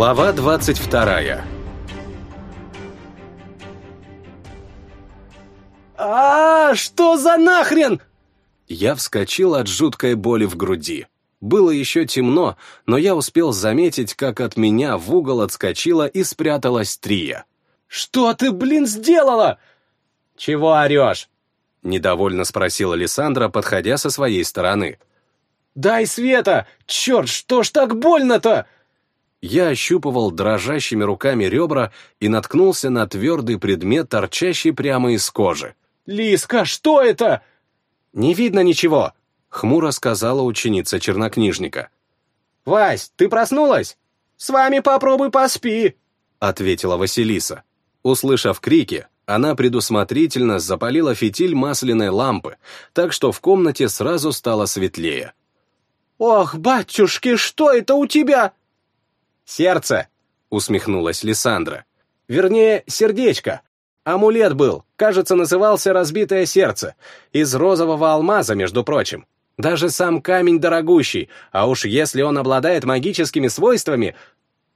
Глава 22 а, -а, что за нахрен?» Я вскочил от жуткой боли в груди. Было еще темно, но я успел заметить, как от меня в угол отскочила и спряталась Трия. «Что ты, блин, сделала?» «Чего орешь?» — недовольно спросила Лиссандра, подходя со своей стороны. «Дай света! Черт, что ж так больно-то?» Я ощупывал дрожащими руками ребра и наткнулся на твердый предмет, торчащий прямо из кожи. «Лиска, что это?» «Не видно ничего», — хмуро сказала ученица чернокнижника. «Вась, ты проснулась? С вами попробуй поспи», — ответила Василиса. Услышав крики, она предусмотрительно запалила фитиль масляной лампы, так что в комнате сразу стало светлее. «Ох, батюшки, что это у тебя?» «Сердце», — усмехнулась Лиссандра. «Вернее, сердечко. Амулет был, кажется, назывался «Разбитое сердце». Из розового алмаза, между прочим. Даже сам камень дорогущий, а уж если он обладает магическими свойствами...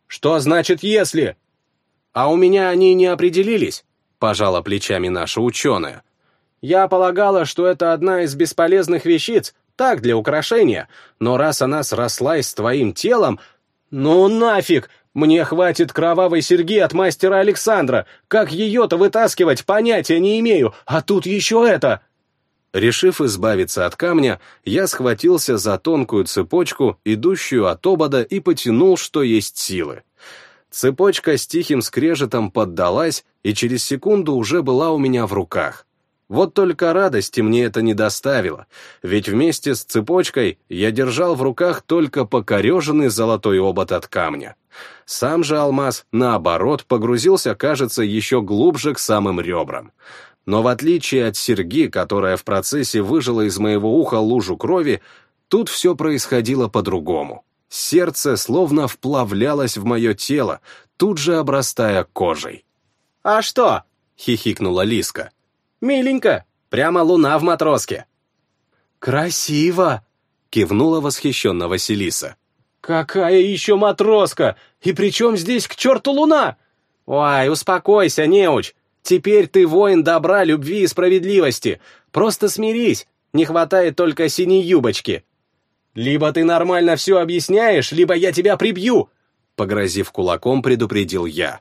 Что значит «если»? А у меня они не определились, пожала плечами наша ученая. Я полагала, что это одна из бесполезных вещиц, так, для украшения, но раз она срослась с твоим телом... Ну нафиг! Мне хватит кровавой серьги от мастера Александра. Как ее-то вытаскивать, понятия не имею. А тут еще это. Решив избавиться от камня, я схватился за тонкую цепочку, идущую от обода, и потянул, что есть силы. Цепочка с тихим скрежетом поддалась, и через секунду уже была у меня в руках. Вот только радости мне это не доставило, ведь вместе с цепочкой я держал в руках только покореженный золотой обод от камня. Сам же алмаз, наоборот, погрузился, кажется, еще глубже к самым ребрам. Но в отличие от серьги, которая в процессе выжила из моего уха лужу крови, тут все происходило по-другому. Сердце словно вплавлялось в мое тело, тут же обрастая кожей. «А что?» — хихикнула Лиска. Миленько, прямо луна в матроске. Красиво, кивнула восхищенно Василиса. Какая еще матроска? И при чем здесь к черту луна? Ой, успокойся, неуч. Теперь ты воин добра, любви и справедливости. Просто смирись, не хватает только синей юбочки. Либо ты нормально все объясняешь, либо я тебя прибью, погрозив кулаком, предупредил я.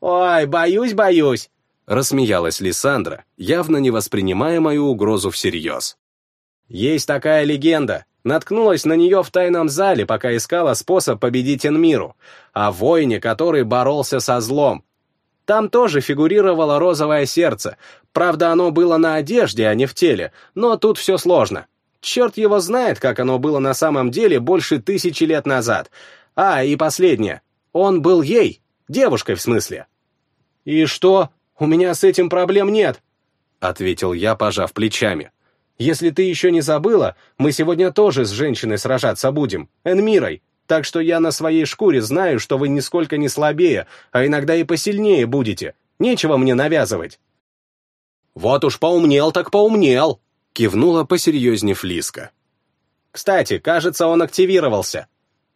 Ой, боюсь, боюсь. Рассмеялась Лиссандра, явно не воспринимая мою угрозу всерьез. Есть такая легенда. Наткнулась на нее в тайном зале, пока искала способ победить Энмиру, о воине, который боролся со злом. Там тоже фигурировало розовое сердце. Правда, оно было на одежде, а не в теле, но тут все сложно. Черт его знает, как оно было на самом деле больше тысячи лет назад. А, и последнее. Он был ей, девушкой в смысле. «И что?» «У меня с этим проблем нет», — ответил я, пожав плечами. «Если ты еще не забыла, мы сегодня тоже с женщиной сражаться будем, Энмирой, так что я на своей шкуре знаю, что вы нисколько не слабее, а иногда и посильнее будете. Нечего мне навязывать». «Вот уж поумнел так поумнел», — кивнула посерьезнее Флиска. «Кстати, кажется, он активировался».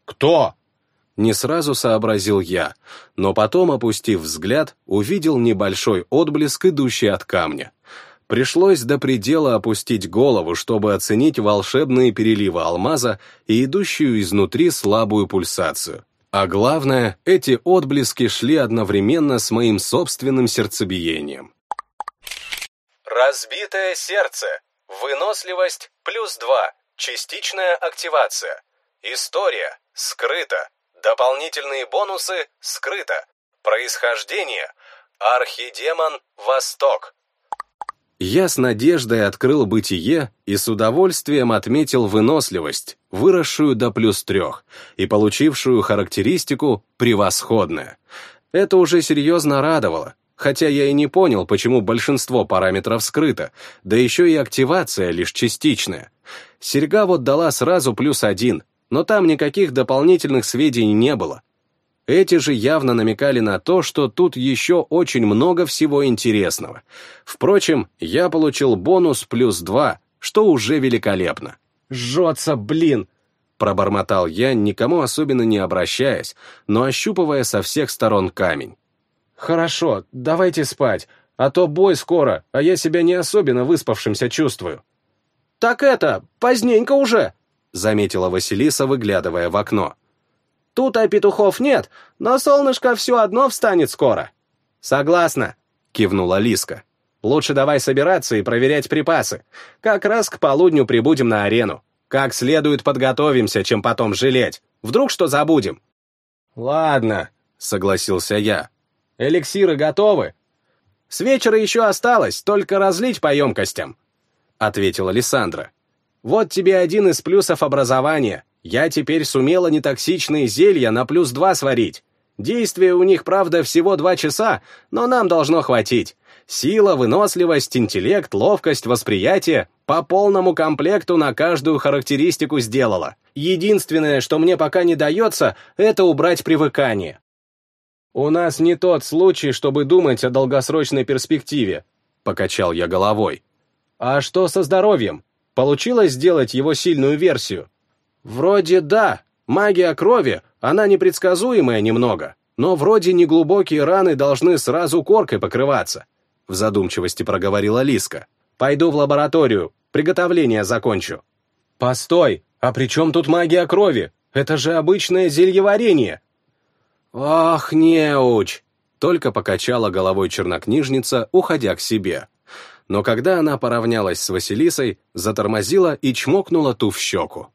«Кто?» Не сразу сообразил я, но потом, опустив взгляд, увидел небольшой отблеск, идущий от камня. Пришлось до предела опустить голову, чтобы оценить волшебные переливы алмаза и идущую изнутри слабую пульсацию. А главное, эти отблески шли одновременно с моим собственным сердцебиением. Разбитое сердце. Выносливость плюс два. Частичная активация. История. Скрыто. Дополнительные бонусы скрыто. Происхождение. Архидемон Восток. Я с надеждой открыл бытие и с удовольствием отметил выносливость, выросшую до плюс трех и получившую характеристику «превосходная». Это уже серьезно радовало, хотя я и не понял, почему большинство параметров скрыто, да еще и активация лишь частичная. Серьга вот дала сразу плюс один, но там никаких дополнительных сведений не было. Эти же явно намекали на то, что тут еще очень много всего интересного. Впрочем, я получил бонус плюс два, что уже великолепно. «Жжется, блин!» — Пробормотал я, никому особенно не обращаясь, но ощупывая со всех сторон камень. «Хорошо, давайте спать, а то бой скоро, а я себя не особенно выспавшимся чувствую». «Так это, поздненько уже», — заметила Василиса, выглядывая в окно. «Тут а петухов нет, но солнышко все одно встанет скоро». «Согласна», — кивнула Лиска. «Лучше давай собираться и проверять припасы. Как раз к полудню прибудем на арену. Как следует подготовимся, чем потом жалеть. Вдруг что забудем?» «Ладно», — согласился я. «Эликсиры готовы?» «С вечера еще осталось, только разлить по емкостям», — ответила Лиссандра. «Вот тебе один из плюсов образования. Я теперь сумела нетоксичные зелья на плюс два сварить. Действие у них, правда, всего два часа, но нам должно хватить. Сила, выносливость, интеллект, ловкость, восприятие по полному комплекту на каждую характеристику сделала. Единственное, что мне пока не дается, это убрать привыкание. «У нас не тот случай, чтобы думать о долгосрочной перспективе», — покачал я головой. «А что со здоровьем? Получилось сделать его сильную версию?» «Вроде да. Магия крови, она непредсказуемая немного, но вроде неглубокие раны должны сразу коркой покрываться», — в задумчивости проговорила Лиска. «Пойду в лабораторию, приготовление закончу». «Постой, а при чем тут магия крови? Это же обычное зельеварение!» «Ах, неуч!» — только покачала головой чернокнижница, уходя к себе. Но когда она поравнялась с Василисой, затормозила и чмокнула ту в щеку.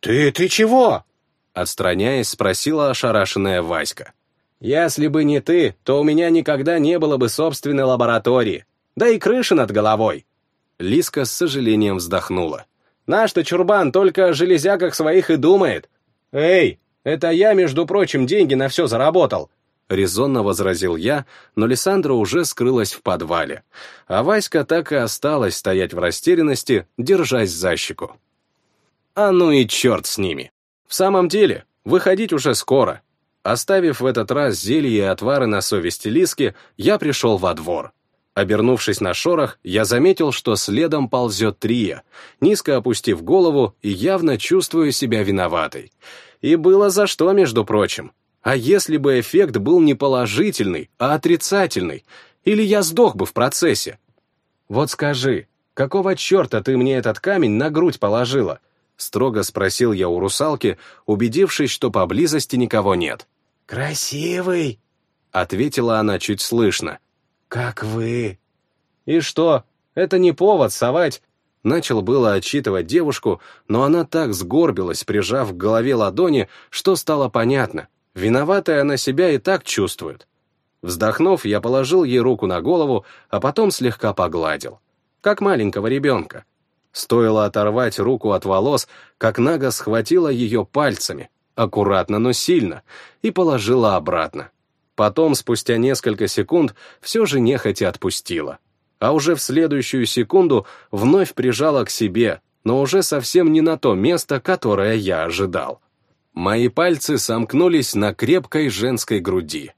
«Ты, ты чего?» Отстраняясь, спросила ошарашенная Васька. «Если бы не ты, то у меня никогда не было бы собственной лаборатории. Да и крыши над головой». Лиска с сожалением вздохнула. «Наш-то чурбан только о железяках своих и думает. Эй, это я, между прочим, деньги на все заработал!» Резонно возразил я, но Лиссандра уже скрылась в подвале, а Васька так и осталась стоять в растерянности, держась за щеку. А ну и черт с ними. В самом деле, выходить уже скоро. Оставив в этот раз зелье и отвары на совести Лиски, я пришел во двор. Обернувшись на шорох, я заметил, что следом ползет Трия, низко опустив голову и явно чувствуя себя виноватой. И было за что, между прочим. А если бы эффект был не положительный, а отрицательный? Или я сдох бы в процессе? Вот скажи, какого черта ты мне этот камень на грудь положила? Строго спросил я у русалки, убедившись, что поблизости никого нет. «Красивый!» — ответила она чуть слышно. «Как вы!» «И что? Это не повод совать Начал было отчитывать девушку, но она так сгорбилась, прижав к голове ладони, что стало понятно. Виноватая она себя и так чувствует. Вздохнув, я положил ей руку на голову, а потом слегка погладил. Как маленького ребенка. Стоило оторвать руку от волос, как Нага схватила ее пальцами, аккуратно, но сильно, и положила обратно. Потом, спустя несколько секунд, все же нехотя отпустила а уже в следующую секунду вновь прижала к себе, но уже совсем не на то место, которое я ожидал. Мои пальцы сомкнулись на крепкой женской груди.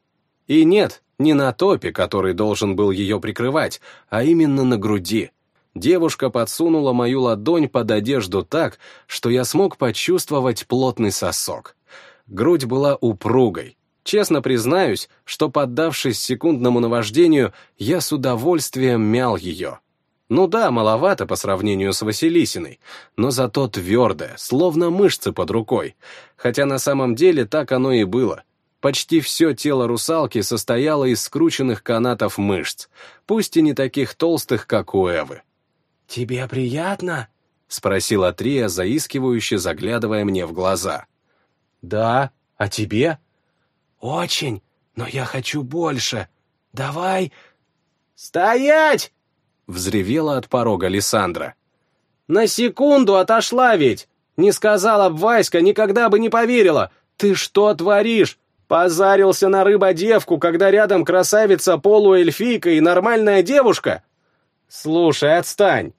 И нет, не на топе, который должен был ее прикрывать, а именно на груди. Девушка подсунула мою ладонь под одежду так, что я смог почувствовать плотный сосок. Грудь была упругой, Честно признаюсь, что, поддавшись секундному наваждению, я с удовольствием мял ее. Ну да, маловато по сравнению с Василисиной, но зато твердая, словно мышцы под рукой. Хотя на самом деле так оно и было. Почти все тело русалки состояло из скрученных канатов мышц, пусть и не таких толстых, как у Эвы. «Тебе приятно?» — спросила Трия, заискивающе заглядывая мне в глаза. «Да, а тебе?» «Очень, но я хочу больше. Давай...» «Стоять!» — взревела от порога Лиссандра. «На секунду отошла ведь! Не сказала б Васька, никогда бы не поверила! Ты что творишь? Позарился на рыбодевку, когда рядом красавица полуэльфийка и нормальная девушка? Слушай, отстань!»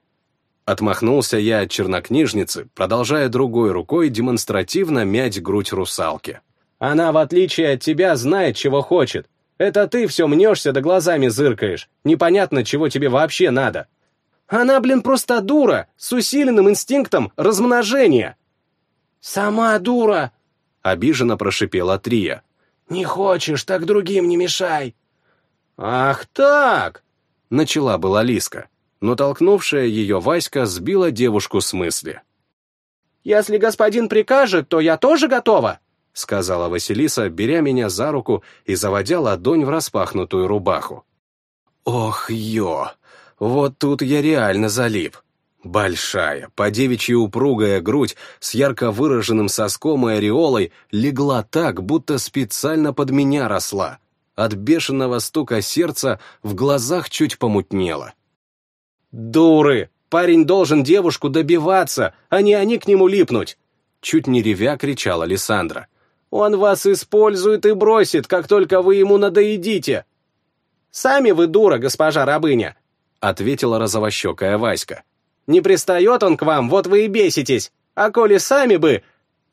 Отмахнулся я от чернокнижницы, продолжая другой рукой демонстративно мять грудь русалки. Она, в отличие от тебя, знает, чего хочет. Это ты все мнешься да глазами зыркаешь. Непонятно, чего тебе вообще надо. Она, блин, просто дура, с усиленным инстинктом размножения. «Сама дура!» — обиженно прошипела Трия. «Не хочешь, так другим не мешай!» «Ах так!» — начала была Лиска, но толкнувшая ее Васька сбила девушку с мысли. «Если господин прикажет, то я тоже готова!» — сказала Василиса, беря меня за руку и заводя ладонь в распахнутую рубаху. «Ох, ё! Вот тут я реально залип. Большая, по девичьи упругая грудь с ярко выраженным соском и ореолой легла так, будто специально под меня росла. От бешеного стука сердца в глазах чуть помутнело. «Дуры! Парень должен девушку добиваться, а не они к нему липнуть!» Чуть не ревя кричала Лиссандра. «Он вас использует и бросит, как только вы ему надоедите!» «Сами вы дура, госпожа рабыня!» ответила розовощекая Васька. «Не пристает он к вам, вот вы и беситесь! А коли сами бы...»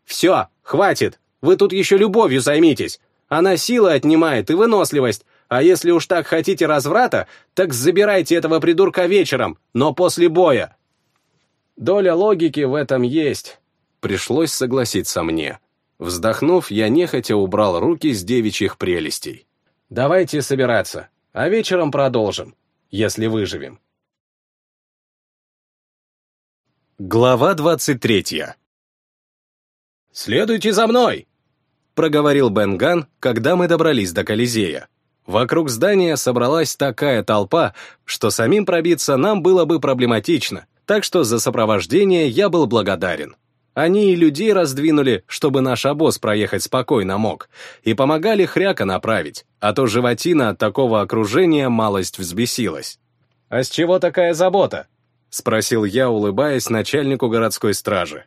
«Все, хватит! Вы тут еще любовью займитесь! Она силы отнимает и выносливость, а если уж так хотите разврата, так забирайте этого придурка вечером, но после боя. Доля логики в этом есть. Пришлось согласиться мне. Вздохнув, я нехотя убрал руки с девичьих прелестей. Давайте собираться, а вечером продолжим, если выживем. Глава двадцать третья. «Следуйте за мной!» проговорил Бенган, когда мы добрались до Колизея. Вокруг здания собралась такая толпа, что самим пробиться нам было бы проблематично, так что за сопровождение я был благодарен. Они и людей раздвинули, чтобы наш обоз проехать спокойно мог, и помогали хряка направить, а то животина от такого окружения малость взбесилась. «А с чего такая забота?» — спросил я, улыбаясь начальнику городской стражи.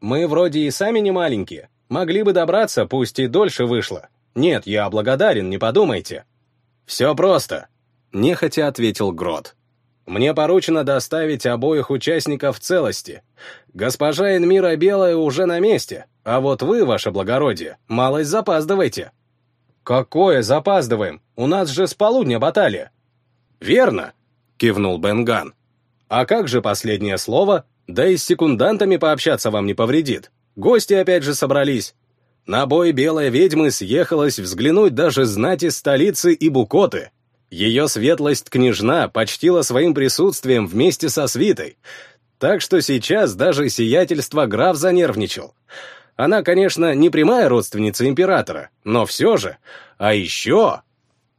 «Мы вроде и сами не маленькие, Могли бы добраться, пусть и дольше вышло. Нет, я благодарен, не подумайте. Все просто. Нехотя ответил Грот. Мне поручено доставить обоих участников в целости. Госпожа Энмира Белая уже на месте, а вот вы, ваше благородие, малость запаздываете. Какое запаздываем? У нас же с полудня баталия. Верно, кивнул Бенган. А как же последнее слово? Да и с секундантами пообщаться вам не повредит. Гости опять же собрались. На бой белая ведьмы съехалась взглянуть даже знать из столицы и Букоты. Ее светлость княжна почтила своим присутствием вместе со свитой. Так что сейчас даже сиятельство граф занервничал. Она, конечно, не прямая родственница императора, но все же. А еще...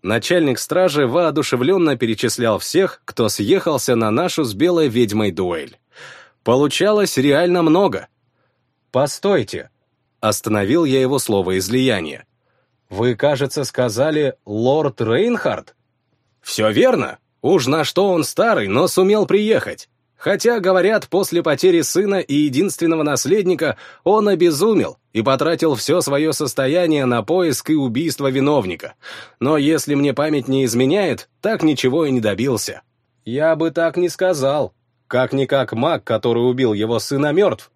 Начальник стражи воодушевленно перечислял всех, кто съехался на нашу с белой ведьмой дуэль. Получалось реально много — «Постойте!» Остановил я его слово излияние. «Вы, кажется, сказали лорд Рейнхард?» «Все верно. Уж на что он старый, но сумел приехать. Хотя, говорят, после потери сына и единственного наследника он обезумел и потратил все свое состояние на поиск и убийство виновника. Но если мне память не изменяет, так ничего и не добился». «Я бы так не сказал. Как-никак маг, который убил его сына, мертв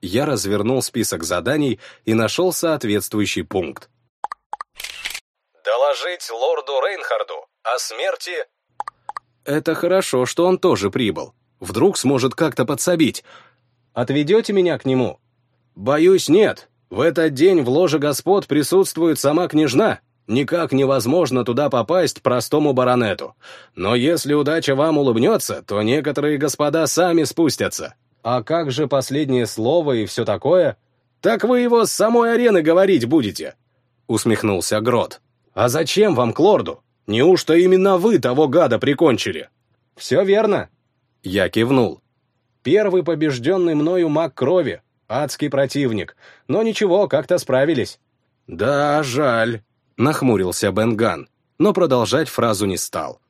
я развернул список заданий и нашел соответствующий пункт. «Доложить лорду Рейнхарду о смерти...» «Это хорошо, что он тоже прибыл. Вдруг сможет как-то подсобить. Отведете меня к нему?» «Боюсь, нет. В этот день в ложе господ присутствует сама княжна. Никак невозможно туда попасть простому баронету. Но если удача вам улыбнется, то некоторые господа сами спустятся. «А как же последнее слово и все такое?» «Так вы его с самой арены говорить будете!» Усмехнулся Грот. «А зачем вам к лорду? Неужто именно вы того гада прикончили?» «Все верно!» Я кивнул. «Первый побежденный мною маг крови, адский противник, но ничего, как-то справились». «Да, жаль», — нахмурился Бенган, но продолжать фразу не стал.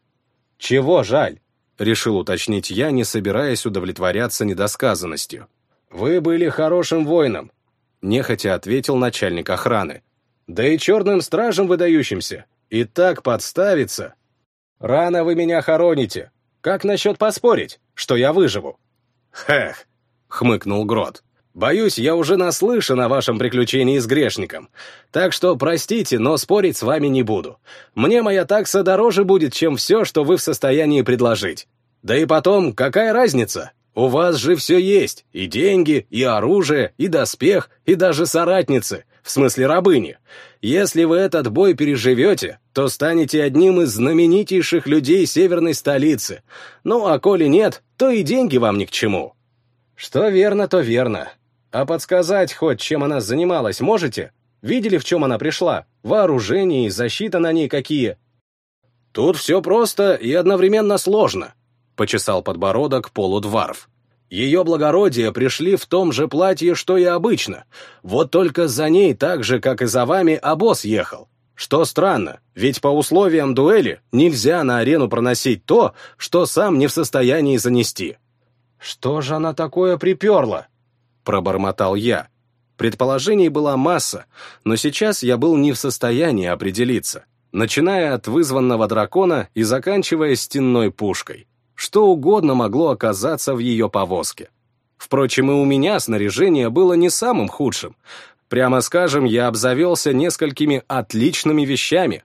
«Чего жаль? Решил уточнить я, не собираясь удовлетворяться недосказанностью. «Вы были хорошим воином», — нехотя ответил начальник охраны. «Да и черным стражем выдающимся. И так подставиться. Рано вы меня хороните. Как насчет поспорить, что я выживу?» «Хех», — хмыкнул Грот. «Боюсь, я уже наслышан о вашем приключении с грешником. Так что, простите, но спорить с вами не буду. Мне моя такса дороже будет, чем все, что вы в состоянии предложить. Да и потом, какая разница? У вас же все есть, и деньги, и оружие, и доспех, и даже соратницы, в смысле рабыни. Если вы этот бой переживете, то станете одним из знаменитейших людей северной столицы. Ну, а коли нет, то и деньги вам ни к чему». «Что верно, то верно. А подсказать хоть, чем она занималась, можете? Видели, в чем она пришла? Вооружение и защита на ней какие?» «Тут все просто и одновременно сложно», — почесал подбородок полудварф. «Ее благородие пришли в том же платье, что и обычно. Вот только за ней так же, как и за вами, обоз ехал. Что странно, ведь по условиям дуэли нельзя на арену проносить то, что сам не в состоянии занести». «Что же она такое приперла?» — пробормотал я. Предположений была масса, но сейчас я был не в состоянии определиться начиная от вызванного дракона и заканчивая стенной пушкой. Что угодно могло оказаться в ее повозке. Впрочем, и у меня снаряжение было не самым худшим. Прямо скажем, я обзавелся несколькими отличными вещами.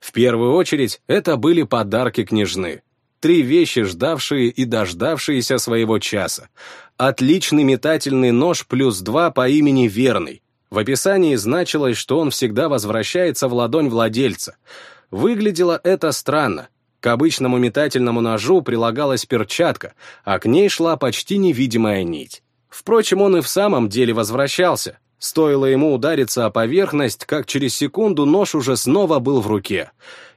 В первую очередь, это были подарки княжны. Три вещи, ждавшие и дождавшиеся своего часа. Отличный метательный нож плюс два по имени Верный, в описании значилось, что он всегда возвращается в ладонь владельца. Выглядело это странно. К обычному метательному ножу прилагалась перчатка, а к ней шла почти невидимая нить. Впрочем, он и в самом деле возвращался. Стоило ему удариться о поверхность, как через секунду нож уже снова был в руке.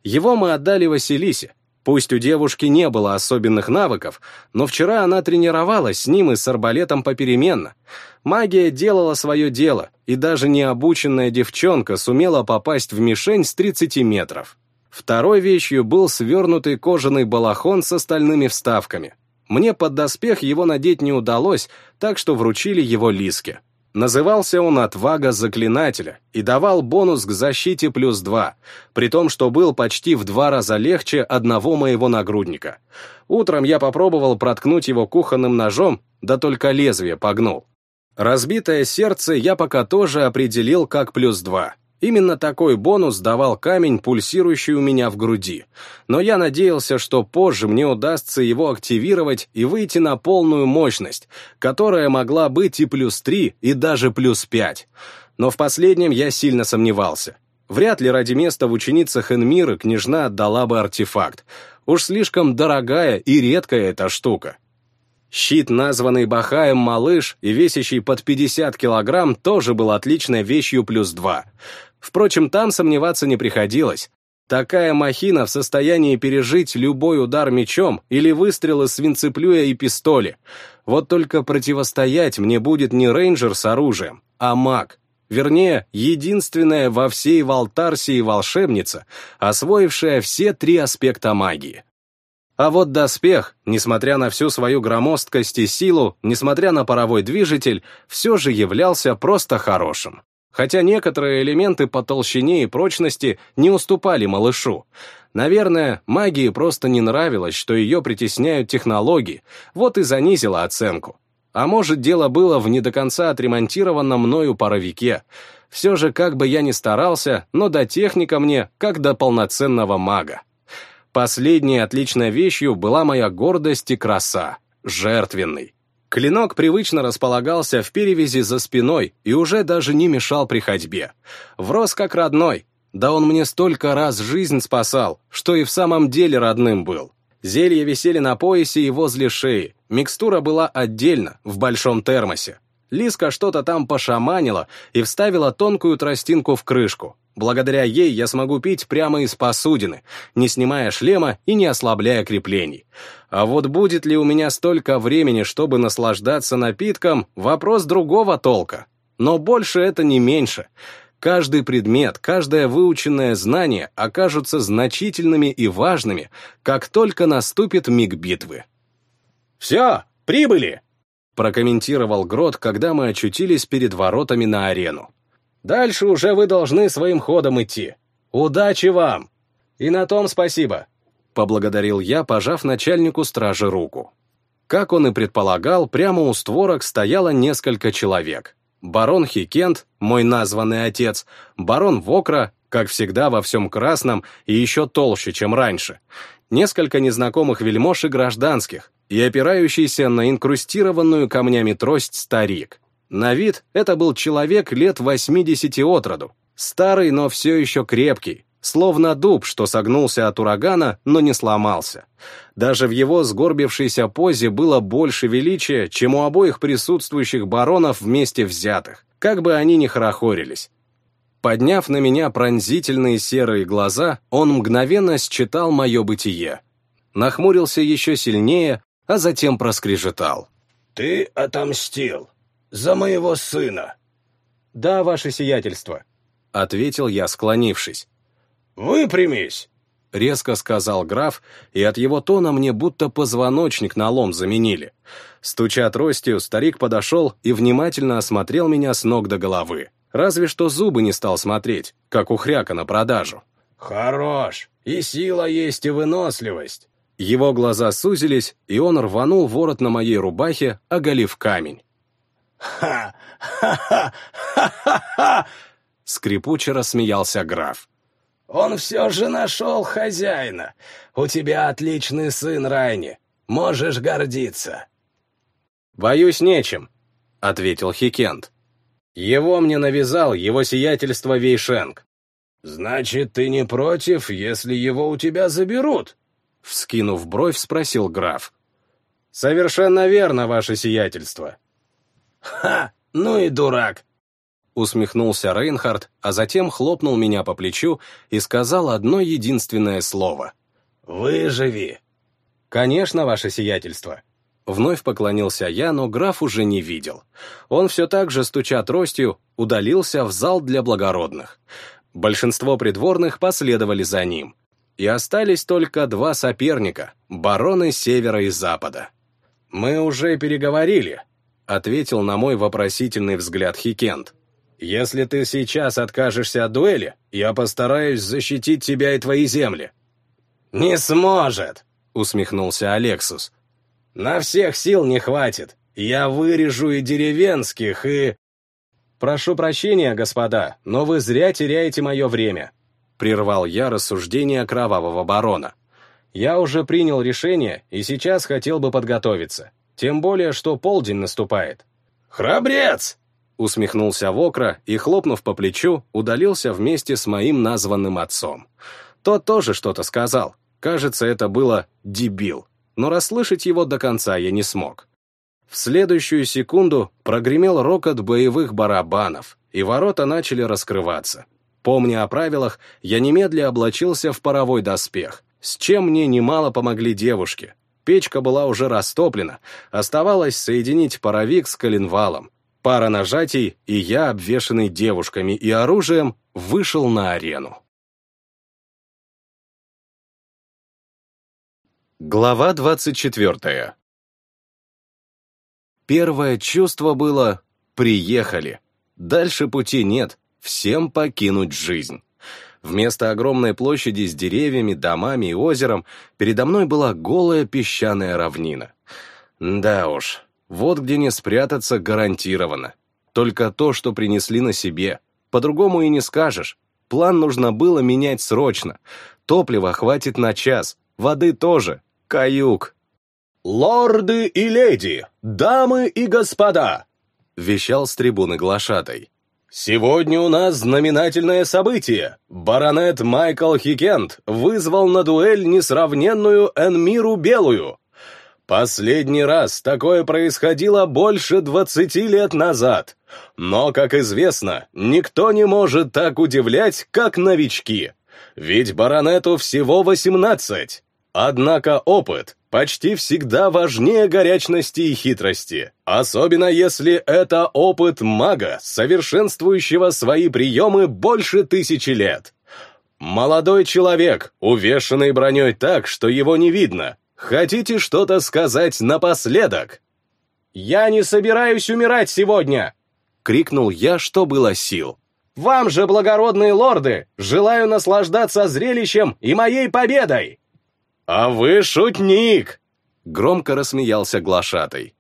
Его мы отдали Василисе, Пусть у девушки не было особенных навыков, но вчера она тренировалась с ним и с арбалетом попеременно. Магия делала свое дело, и даже необученная девчонка сумела попасть в мишень с 30 метров. Второй вещью был свернутый кожаный балахон с остальными вставками. Мне под доспех его надеть не удалось, так что вручили его Лиске. Назывался он «Отвага заклинателя» и давал бонус к защите плюс два, при том, что был почти в два раза легче одного моего нагрудника. Утром я попробовал проткнуть его кухонным ножом, да только лезвие погнул. Разбитое сердце я пока тоже определил как плюс два. Именно такой бонус давал камень, пульсирующий у меня в груди. Но я надеялся, что позже мне удастся его активировать и выйти на полную мощность, которая могла быть и плюс 3, и даже плюс 5. Но в последнем я сильно сомневался. Вряд ли ради места в ученицах Энмира княжна отдала бы артефакт. Уж слишком дорогая и редкая эта штука. Щит, названный Бахаем «Малыш» и весящий под 50 килограмм, тоже был отличной вещью плюс 2. Впрочем, там сомневаться не приходилось. Такая махина в состоянии пережить любой удар мечом или выстрелы свинцеплюя и пистоли. Вот только противостоять мне будет не рейнджер с оружием, а маг. Вернее, единственная во всей Валтарсии волшебница, освоившая все три аспекта магии. А вот доспех, несмотря на всю свою громоздкость и силу, несмотря на паровой движитель, все же являлся просто хорошим хотя некоторые элементы по толщине и прочности не уступали малышу. Наверное, магии просто не нравилось, что ее притесняют технологии, вот и занизила оценку. А может, дело было в не до конца отремонтированном мною паровике. Все же, как бы я ни старался, но до техника мне, как до полноценного мага. Последней отличной вещью была моя гордость и краса — жертвенный. Клинок привычно располагался в перевязи за спиной и уже даже не мешал при ходьбе. Врос как родной. Да он мне столько раз жизнь спасал, что и в самом деле родным был. Зелья висели на поясе и возле шеи. Микстура была отдельно, в большом термосе. Лиска что-то там пошаманила и вставила тонкую тростинку в крышку. Благодаря ей я смогу пить прямо из посудины, не снимая шлема и не ослабляя креплений. А вот будет ли у меня столько времени, чтобы наслаждаться напитком, вопрос другого толка. Но больше это не меньше. Каждый предмет, каждое выученное знание окажутся значительными и важными, как только наступит миг битвы. «Все, прибыли!» Прокомментировал Грот, когда мы очутились перед воротами на арену. «Дальше уже вы должны своим ходом идти. Удачи вам!» «И на том спасибо», — поблагодарил я, пожав начальнику стражи руку. Как он и предполагал, прямо у створок стояло несколько человек. Барон Хикент, мой названный отец, барон Вокра, как всегда во всем красном и еще толще, чем раньше, несколько незнакомых вельмож и гражданских, и опирающийся на инкрустированную камнями трость старик. На вид это был человек лет 80 от роду, старый, но все еще крепкий, словно дуб, что согнулся от урагана, но не сломался. Даже в его сгорбившейся позе было больше величия, чем у обоих присутствующих баронов вместе взятых, как бы они ни хорохорились. Подняв на меня пронзительные серые глаза, он мгновенно считал мое бытие. Нахмурился еще сильнее, а затем проскрежетал. «Ты отомстил за моего сына». «Да, ваше сиятельство», — ответил я, склонившись. «Выпрямись!» — резко сказал граф, и от его тона мне будто позвоночник на лом заменили. Стуча тростью, старик подошел и внимательно осмотрел меня с ног до головы. Разве что зубы не стал смотреть, как у хряка на продажу. «Хорош! И сила есть, и выносливость!» Его глаза сузились, и он рванул ворот на моей рубахе, оголив камень. «Ха! Ха-ха! Ха-ха-ха!» Скрипуче рассмеялся граф. «Он все же нашел хозяина. У тебя отличный сын, Райни. Можешь гордиться». «Боюсь, нечем», — ответил Хикент. «Его мне навязал его сиятельство Вейшенг». «Значит, ты не против, если его у тебя заберут?» Вскинув бровь, спросил граф. «Совершенно верно, ваше сиятельство». «Ха! Ну и дурак!» Усмехнулся Рейнхард, а затем хлопнул меня по плечу и сказал одно единственное слово. «Выживи!» «Конечно, ваше сиятельство». Вновь поклонился я, но граф уже не видел. Он все так же, стуча тростью, удалился в зал для благородных. Большинство придворных последовали за ним. И остались только два соперника, бароны севера и запада. «Мы уже переговорили», — ответил на мой вопросительный взгляд Хикент. «Если ты сейчас откажешься от дуэли, я постараюсь защитить тебя и твои земли». «Не сможет!» — усмехнулся Алексус. «На всех сил не хватит. Я вырежу и деревенских, и...» «Прошу прощения, господа, но вы зря теряете мое время», — прервал я рассуждение кровавого барона. «Я уже принял решение и сейчас хотел бы подготовиться. Тем более, что полдень наступает». «Храбрец!» усмехнулся Вокра и, хлопнув по плечу, удалился вместе с моим названным отцом. Тот тоже что-то сказал. Кажется, это было «дебил», но расслышать его до конца я не смог. В следующую секунду прогремел рокот боевых барабанов, и ворота начали раскрываться. Помня о правилах, я немедля облачился в паровой доспех, с чем мне немало помогли девушки. Печка была уже растоплена, оставалось соединить паровик с коленвалом, Пара нажатий, и я, обвешанный девушками и оружием, вышел на арену. Глава 24 Первое чувство было «приехали». Дальше пути нет, всем покинуть жизнь. Вместо огромной площади с деревьями, домами и озером передо мной была голая песчаная равнина. Да уж, вот где не спрятаться гарантированно. Только то, что принесли на себе. По-другому и не скажешь. План нужно было менять срочно. Топлива хватит на час, воды тоже. Каюк. «Лорды и леди, дамы и господа!» — вещал с трибуны глашатай. «Сегодня у нас знаменательное событие. Баронет Майкл Хикент вызвал на дуэль несравненную Энмиру Белую. Последний раз такое происходило больше двадцати лет назад. Но, как известно, никто не может так удивлять, как новички. Ведь баронету всего восемнадцать. Однако опыт почти всегда важнее горячности и хитрости, особенно если это опыт мага, совершенствующего свои приемы больше тысячи лет. Молодой человек, увешанный броней так, что его не видно, Хотите что-то сказать напоследок?» «Я не собираюсь умирать сегодня!» — крикнул я, что было сил. «Вам же, благородные лорды, желаю наслаждаться зрелищем и моей победой!» «А вы шутник!» — громко рассмеялся глашатай.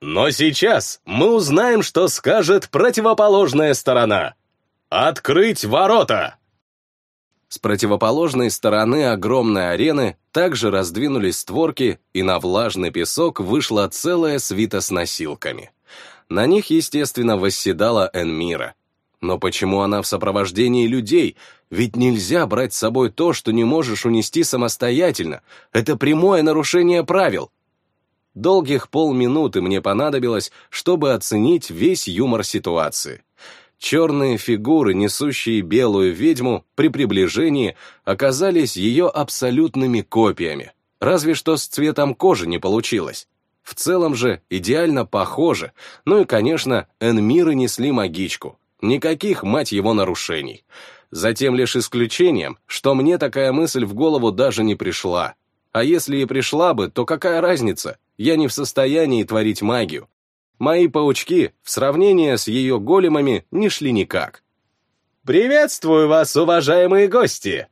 «Но сейчас мы узнаем, что скажет противоположная сторона. Открыть ворота!» С противоположной стороны огромной арены также раздвинулись створки, и на влажный песок вышла целая свита с носилками. На них, естественно, восседала Энмира. Но почему она в сопровождении людей? Ведь нельзя брать с собой то, что не можешь унести самостоятельно. Это прямое нарушение правил. Долгих полминуты мне понадобилось, чтобы оценить весь юмор ситуации. Черные фигуры, несущие белую ведьму, при приближении оказались ее абсолютными копиями. Разве что с цветом кожи не получилось. В целом же идеально похоже, ну и, конечно, Энмиры несли магичку. Никаких, мать его, нарушений. Затем лишь исключением, что мне такая мысль в голову даже не пришла. А если и пришла бы, то какая разница? Я не в состоянии творить магию. Мои паучки в сравнении с ее големами не шли никак. «Приветствую вас, уважаемые гости!»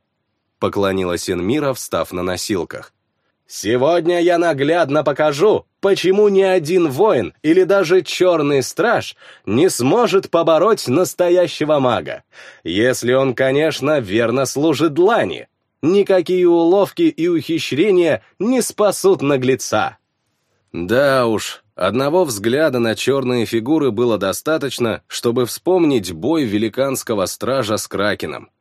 Поклонилась Энмира, встав на носилках. «Сегодня я наглядно покажу, почему ни один воин или даже черный страж не сможет побороть настоящего мага, если он, конечно, верно служит длани. Никакие уловки и ухищрения не спасут наглеца». Да уж, Одного взгляда на черные фигуры было достаточно, чтобы вспомнить бой великанского стража с Кракеном.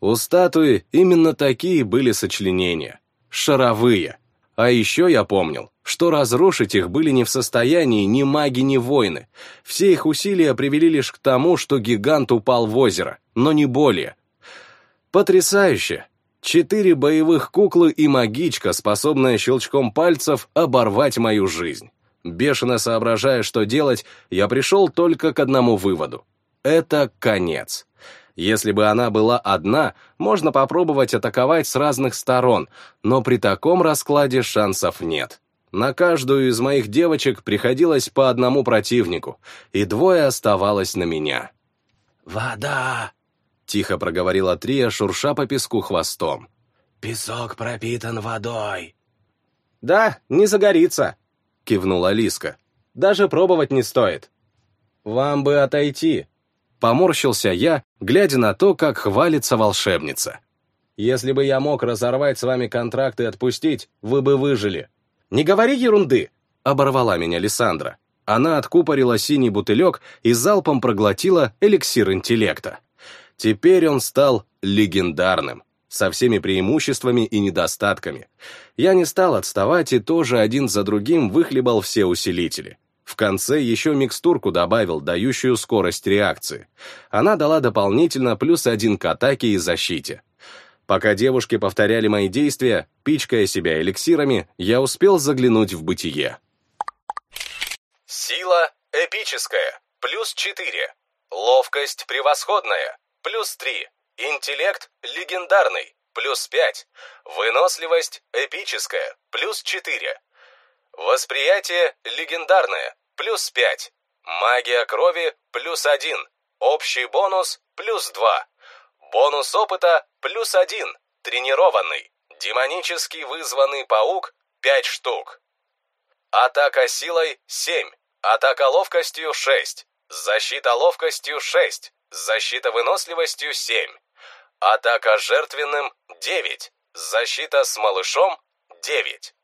У статуи именно такие были сочленения. Шаровые. А еще я помнил, что разрушить их были не в состоянии ни маги, ни воины. Все их усилия привели лишь к тому, что гигант упал в озеро, но не более. Потрясающе! Четыре боевых куклы и магичка, способная щелчком пальцев оборвать мою жизнь. Бешено соображая, что делать, я пришел только к одному выводу. Это конец. Если бы она была одна, можно попробовать атаковать с разных сторон, но при таком раскладе шансов нет. На каждую из моих девочек приходилось по одному противнику, и двое оставалось на меня. «Вода!» — тихо проговорила Трия, шурша по песку хвостом. «Песок пропитан водой». «Да, не загорится», — кивнула Лиска. «Даже пробовать не стоит». «Вам бы отойти», — поморщился я, глядя на то, как хвалится волшебница. «Если бы я мог разорвать с вами контракт и отпустить, вы бы выжили». «Не говори ерунды!» — оборвала меня Лиссандра. Она откупорила синий бутылек и залпом проглотила эликсир интеллекта. Теперь он стал легендарным со всеми преимуществами и недостатками. Я не стал отставать и тоже один за другим выхлебал все усилители. В конце еще микстурку добавил, дающую скорость реакции. Она дала дополнительно плюс один к атаке и защите. Пока девушки повторяли мои действия, пичкая себя эликсирами, я успел заглянуть в бытие. Сила эпическая, плюс 4. Ловкость превосходная, плюс 3. Интеллект легендарный, плюс 5. Выносливость эпическая, плюс 4. Восприятие легендарное, плюс 5. Магия крови, плюс 1. Общий бонус, плюс 2. Бонус опыта, плюс 1. Тренированный. Демонический вызванный паук, 5 штук. Атака силой, 7. Атака ловкостью, 6. Защита ловкостью, 6. Защита выносливостью 7. Атака жертвенным 9. Защита с малышом 9.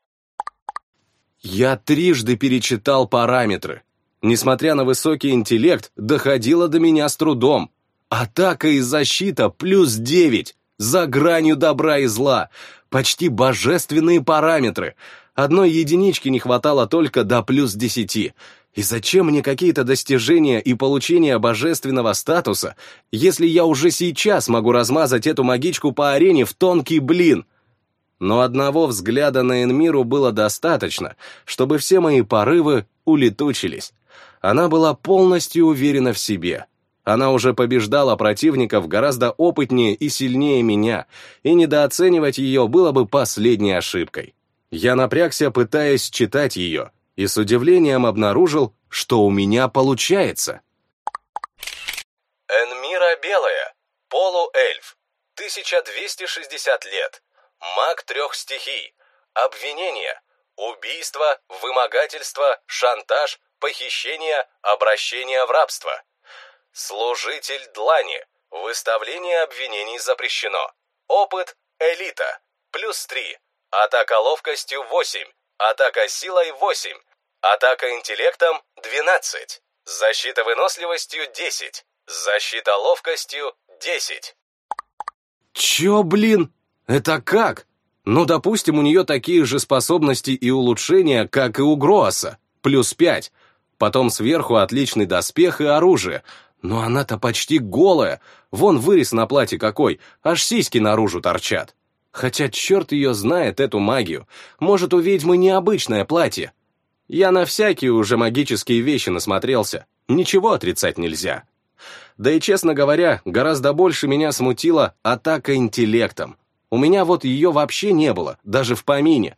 Я трижды перечитал параметры. Несмотря на высокий интеллект, доходило до меня с трудом. Атака и защита плюс 9. За гранью добра и зла. Почти божественные параметры. Одной единички не хватало только до плюс 10. И зачем мне какие-то достижения и получение божественного статуса, если я уже сейчас могу размазать эту магичку по арене в тонкий блин? Но одного взгляда на Энмиру было достаточно, чтобы все мои порывы улетучились. Она была полностью уверена в себе. Она уже побеждала противников гораздо опытнее и сильнее меня, и недооценивать ее было бы последней ошибкой. Я напрягся, пытаясь читать ее, и с удивлением обнаружил, что у меня получается. Энмира Белая, полуэльф, 1260 лет, маг трех стихий, обвинения, убийство, вымогательство, шантаж, похищение, обращение в рабство. Служитель длани, выставление обвинений запрещено. Опыт элита. Плюс 3. Атака ловкостью 8. Атака силой 8. Атака интеллектом 12. Защита выносливостью 10. Защита ловкостью 10. Чё, блин? Это как? Ну, допустим, у нее такие же способности и улучшения, как и у Гроаса. Плюс 5. Потом сверху отличный доспех и оружие. Но она-то почти голая. Вон вырез на платье какой, аж сиськи наружу торчат. Хотя черт ее знает, эту магию. Может, у ведьмы необычное платье. Я на всякие уже магические вещи насмотрелся. Ничего отрицать нельзя. Да и, честно говоря, гораздо больше меня смутила атака интеллектом. У меня вот ее вообще не было, даже в помине.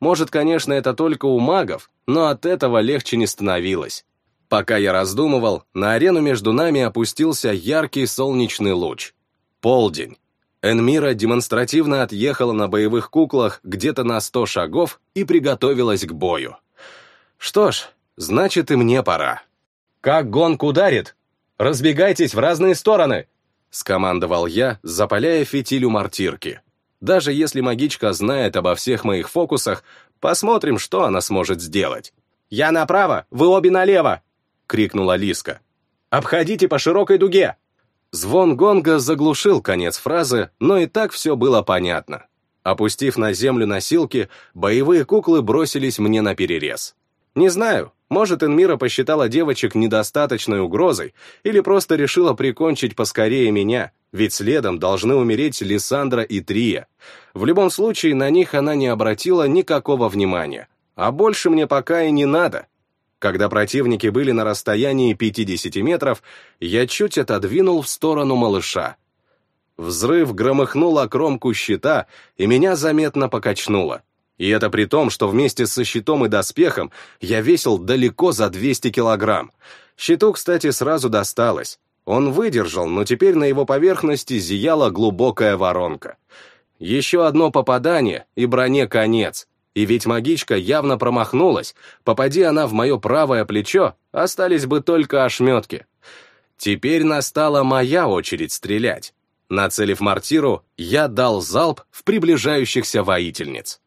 Может, конечно, это только у магов, но от этого легче не становилось. Пока я раздумывал, на арену между нами опустился яркий солнечный луч. Полдень. Энмира демонстративно отъехала на боевых куклах где-то на сто шагов и приготовилась к бою. Что ж, значит и мне пора. «Как гонку ударит? Разбегайтесь в разные стороны!» — скомандовал я, запаляя фитиль у мартирки. Даже если магичка знает обо всех моих фокусах, посмотрим, что она сможет сделать. «Я направо, вы обе налево!» — крикнула Лиска. «Обходите по широкой дуге!» Звон гонга заглушил конец фразы, но и так все было понятно. Опустив на землю носилки, боевые куклы бросились мне на перерез. Не знаю, может, Энмира посчитала девочек недостаточной угрозой или просто решила прикончить поскорее меня, ведь следом должны умереть Лиссандра и Трия. В любом случае, на них она не обратила никакого внимания. А больше мне пока и не надо. Когда противники были на расстоянии 50 метров, я чуть отодвинул в сторону малыша. Взрыв громыхнул о кромку щита, и меня заметно покачнуло. И это при том, что вместе со щитом и доспехом я весил далеко за 200 килограмм. Щиту, кстати, сразу досталось. Он выдержал, но теперь на его поверхности зияла глубокая воронка. Еще одно попадание, и броне конец. И ведь магичка явно промахнулась. Попади она в мое правое плечо, остались бы только ошметки. Теперь настала моя очередь стрелять. Нацелив мортиру, я дал залп в приближающихся воительниц.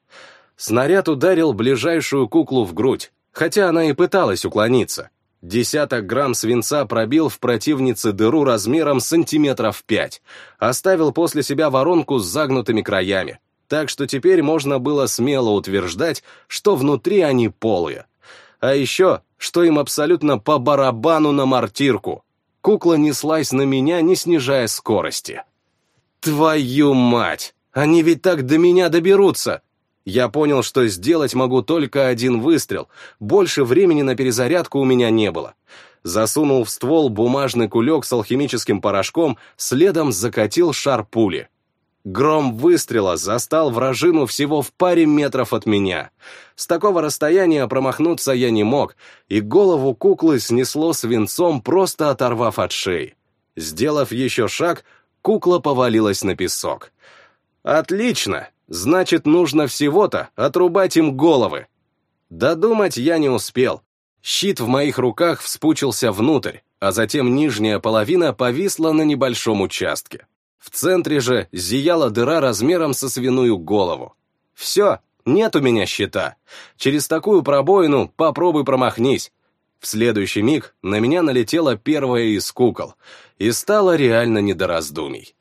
Снаряд ударил ближайшую куклу в грудь, хотя она и пыталась уклониться. Десяток грамм свинца пробил в противнице дыру размером сантиметров пять, оставил после себя воронку с загнутыми краями так что теперь можно было смело утверждать, что внутри они полые. А еще, что им абсолютно по барабану на мартирку. Кукла неслась на меня, не снижая скорости. Твою мать! Они ведь так до меня доберутся! Я понял, что сделать могу только один выстрел, больше времени на перезарядку у меня не было. Засунул в ствол бумажный кулек с алхимическим порошком, следом закатил шар пули. Гром выстрела застал вражину всего в паре метров от меня. С такого расстояния промахнуться я не мог, и голову куклы снесло свинцом, просто оторвав от шеи. Сделав еще шаг, кукла повалилась на песок. «Отлично! Значит, нужно всего-то отрубать им головы!» Додумать я не успел. Щит в моих руках вспучился внутрь, а затем нижняя половина повисла на небольшом участке. В центре же зияла дыра размером со свиную голову. Все, нет у меня щита. Через такую пробоину попробуй промахнись. В следующий миг на меня налетела первая из кукол, и стало реально не до раздумий.